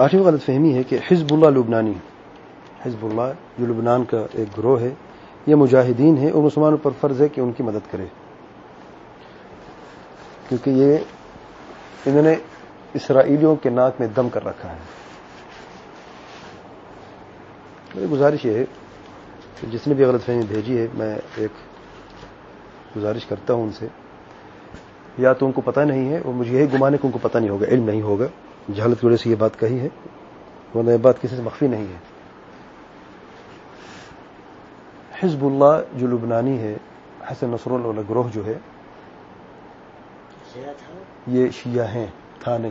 آٹھویں غلط فہمی ہے کہ حزب اللہ لبنانی حزب اللہ جو لبنان کا ایک گروہ ہے، یہ مجاہدین ہے اور مسلمانوں پر فرض ہے کہ ان کی مدد کرے۔ کیونکہ یہ انہوں نے اسرائیلیوں کے ناک میں دم کر رکھا ہے۔ میری گزارش یہ ہے کہ جس نے بھی غلط فہمی بھیجی ہے، میں ایک گزارش کرتا ہوں ان سے۔ یا تو ان کو پتہ نہیں ہے اور مجھے یہی گمانے کو ان کو پتہ نہیں ہوگا علم نہیں ہوگا۔ جہالت کی وجہ سے یہ بات کہی ہے ورنہ یہ بات کسی سے مخفی نہیں ہے۔ حزب اللہ جو لبنانی ہے حسن نصر اللہ گروہ جو ہے یہ شیعہ ہیں تھا نہیں۔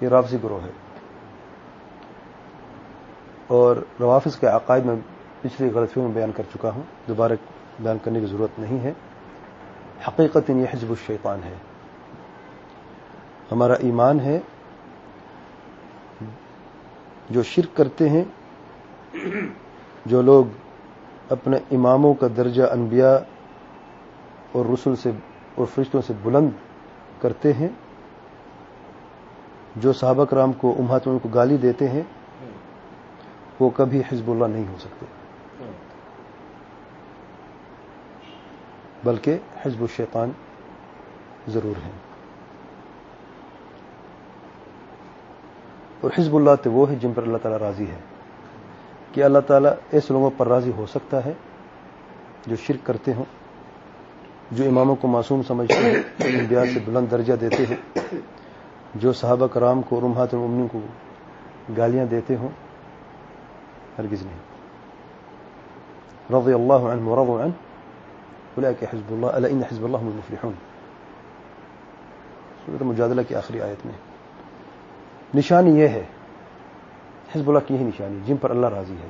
یہ رافضی گروہ ہے۔ اور روافظ کے عقائد میں پچھلی غلطیوں میں بیان کر چکا ہوں۔ دوبارہ بیان کرنے کی ضرورت نہیں ہے۔ حقیقت یہ حزب الشیطان ہے۔ ہمارا ایمان ہے جو شرک کرتے ہیں، جو لوگ اپنے اماموں کا درجہ انبیاء اور رسول سے اور فرشتوں سے بلند کرتے ہیں، جو صحابہ کرام کو امہات کو گالی دیتے ہیں، وہ کبھی حزب اللہ نہیں ہو سکتے۔ بلکہ حزب الشیطان ضرور ہیں۔ اور حزب اللہ تو وہ ہے جن پر اللہ تعالیٰ راضی ہے کہ اللہ تعالیٰ ایسے لوگوں پر راضی ہو سکتا ہے جو شرک کرتے ہوں، جو اماموں کو معصوم سمجھتے ہیں انبیاء سے بلند درجہ دیتے ہیں جو صحابہ کرام کو رمحات المن کو گالیاں دیتے ہوں، ہرگز نہیں۔ رضی اللہ عنہ ورضوا عنہ۔ اولئك حزب اللہ الا ان حزب اللہ هم المفلحون. سورۃ مجادلہ کی آخری آیت میں. نشانی یہ ہے، حزب اللہ کی ہی نشانی، جن پر اللہ راضی ہے.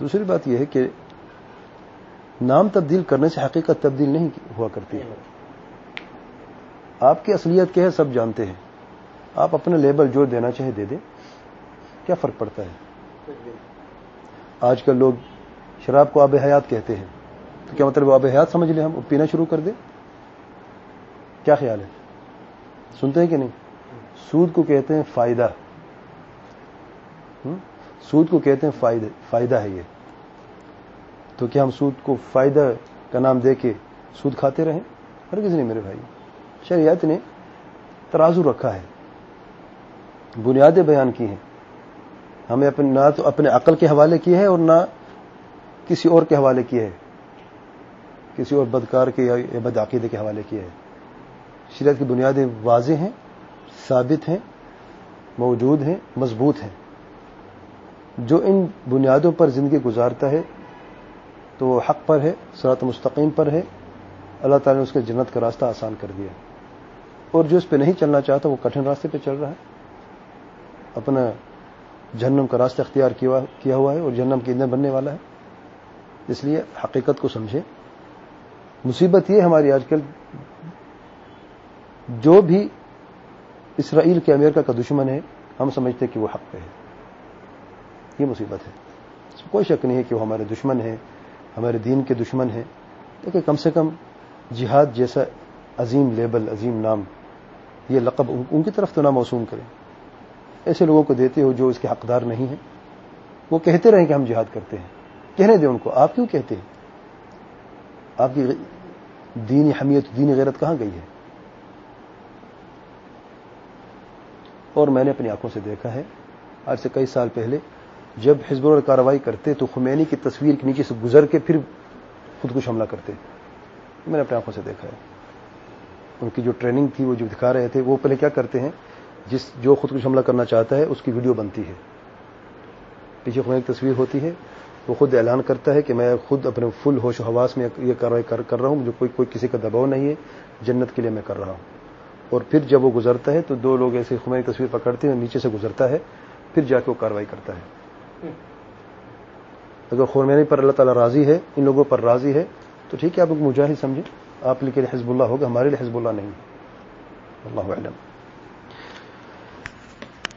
دوسری بات یہ ہے کہ نام تبدیل کرنے سے حقیقت تبدیل نہیں ہوا کرتی ہے۔ آپ کی اصلیت کیا ہے؟ سب جانتے ہیں۔ آپ اپنا لیبل جو دینا چاہے دے دیں، کیا فرق پڑتا ہے؟ آج کل لوگ شراب کو آب حیات کہتے ہیں۔ تو کیا مطلب آب حیات سمجھ لیں ہم؟ پینا شروع کر دیں کیا خیال ہے؟ سنتے ہیں کہ نہیں؟ سود کو کہتے ہیں فائدہ۔ سود کو کہتے ہیں فائدہ ہے یہ۔ تو کیا ہم سود کو فائدہ کا نام دے کے سود کھاتے رہیں؟ ہر کسی نہیں میرے بھائی، شریعت نے ترازو رکھا ہے۔ بنیادیں بیان کی ہیں۔ ہمیں اپنے نہ تو اپنے عقل کے حوالے کیے ہیں اور نہ کسی اور کے حوالے کیے ہیں۔ کسی اور بدکار کے یا بد عقیدے کے حوالے کیے ہیں۔ شریعت کی بنیادیں واضح ہیں، ثابت ہیں، موجود ہیں، مضبوط ہیں۔ جو ان بنیادوں پر زندگی گزارتا ہے تو وہ حق پر ہے سرات مستقیم پر ہے۔ اللہ تعالیٰ نے اس کے جنت کا راستہ آسان کر دیا۔ اور جو اس پہ نہیں چلنا چاہتا، وہ کٹھن راستے پہ چل رہا ہے۔ اپنا جہنم کا راستہ اختیار کیا ہوا ہے اور جہنم کی ایندھن بننے والا ہے۔ اس لیے حقیقت کو سمجھے مصیبت یہ ہماری آج کل جو بھی اسرائیل کے امریکہ کا دشمن ہے، ہم سمجھتے کہ وہ حق پہ ہے۔ یہ مصیبت ہے۔ اس کوئی شک نہیں ہے کہ وہ ہمارے دشمن ہیں، ہمارے دین کے دشمن ہیں۔ لیکن کم سے کم جہاد جیسا عظیم لیبل، عظیم نام، یہ لقب ان کی طرف تو نہ موسوم کریں۔ ایسے لوگوں کو دیتے ہو جو اس کے حقدار نہیں ہیں۔ وہ کہتے رہیں کہ ہم جہاد کرتے ہیں۔ کہنے دیں ان کو، آپ کیوں کہتے ہیں؟ آپ کی دینی حمیت دینی غیرت کہاں گئی ہے؟ اور میں نے اپنی آنکھوں سے دیکھا ہے، آج سے کئی سال پہلے، جب حزب اللہ کاروائی کرتے تو خمینی کی تصویر کے نیچے سے گزر کے پھر خود کش حملہ کرتے، میں نے اپنی آنکھوں سے دیکھا ہے۔ ان کی جو ٹریننگ تھی، وہ جو دکھا رہے تھے، وہ پہلے کیا کرتے ہیں؟ جس جو خود کش حملہ کرنا چاہتا ہے، اس کی ویڈیو بنتی ہے۔ پیچھے خمینی کی تصویر ہوتی ہے وہ خود اعلان کرتا ہے کہ میں خود اپنے فل ہوش و حواس میں یہ کاروائی کر رہا ہوں جو کوئی کوئی کسی کا دباؤ نہیں ہے، جنت کے لیے میں کر رہا ہوں۔ اور پھر جب وہ گزرتا ہے تو دو لوگ ایسے خمینی تصویر پکڑتے ہیں نیچے سے گزرتا ہے، پھر جا کے وہ کاروائی کرتا ہے۔ اگر خورمینی پر اللہ تعالیٰ راضی ہے، ان لوگوں پر راضی ہے، تو ٹھیک ہے، آپ مجاہد سمجھیں، آپ کے لیے حزب اللہ ہوگا، ہمارے لیے حزب اللہ نہیں۔ اللہ علم